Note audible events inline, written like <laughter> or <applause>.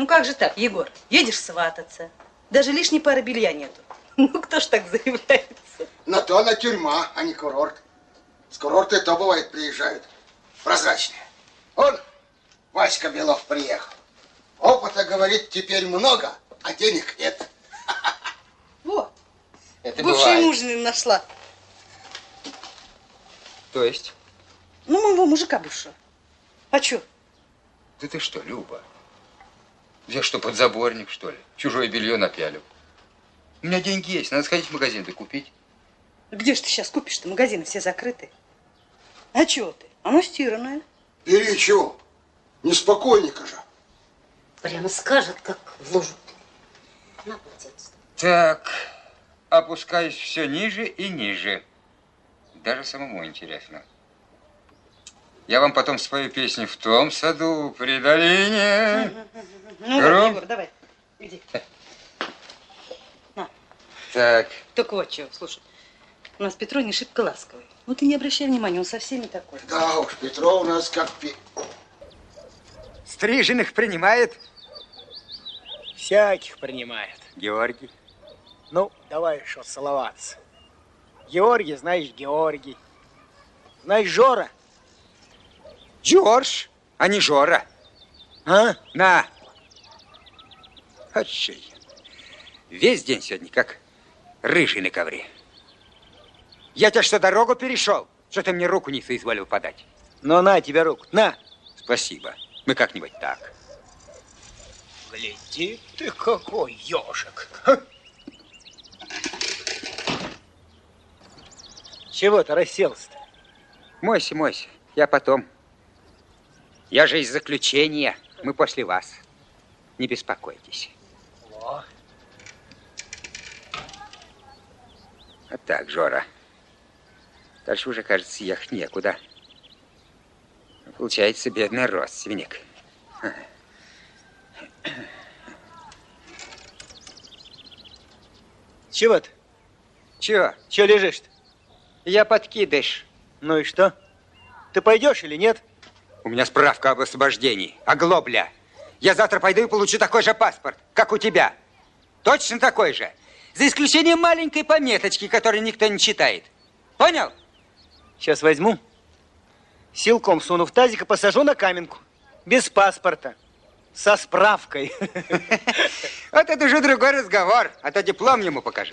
Ну как же так, Егор? Едешь свататься. Даже лишней пары белья нету. <laughs> Ну кто ж так заявляется? На то она тюрьма, а не курорт. С курорта и то бывает приезжают. Прозрачные. Он, Васька Белов, приехал. Опыта, говорит, теперь много, а денег нет. <laughs> Вот, Это бывшая бывает. мужнина нашла. То есть? Ну, моего мужика бывшего. А чё? Да ты что, Люба? Я что, подзаборник, что ли? Чужое белье напялю. У меня деньги есть, надо сходить в магазин да купить. Где ж ты сейчас купишь-то? Магазины все закрыты. А чё ты? Оно стиранное. Бери чего? Неспокойника же. Прямо скажет, как вложат. На полотенце. Так, опускаюсь все ниже и ниже. Даже самому интересно. Я вам потом спою песню в том саду при долине. Ну, Ром? давай, Егор, давай. Иди. Так, Только вот чего, слушай. У нас Петро не шибко ласковый. Ну ты не обращай внимания, он со всеми такой. Да уж, Петров у нас как пи... стриженных принимает Всяких принимает. Георгий. Ну, давай что целоваться. Георгий, знаешь, Георгий. Знаешь, Жора? Джордж, а не Жора. А? На. Отчай. Весь день сегодня как рыжий на ковре. Я тебе что, дорогу перешел? Что ты мне руку не соизволил подать? Ну, на тебе руку, на. Спасибо. Мы как-нибудь так. Гляди ты какой ежик. Чего ты расселся-то? Мойся, мойся. Я потом. Я же из заключения. Мы после вас. Не беспокойтесь. О, А так, Жора. Дальше уже, кажется, ехать некуда. Получается, бедный родственник. чего ты? Чего? Чего лежишь-то? Я подкидыш. Ну и что? Ты пойдешь или нет? У меня справка об освобождении. Оглобля. Я завтра пойду и получу такой же паспорт, как у тебя. Точно такой же. За исключением маленькой пометочки, которую никто не читает. Понял? Сейчас возьму, силком суну в тазик и посажу на каменку. Без паспорта. Со справкой. <laughs> <laughs> Вот это уже другой разговор. А то диплом ему покажи.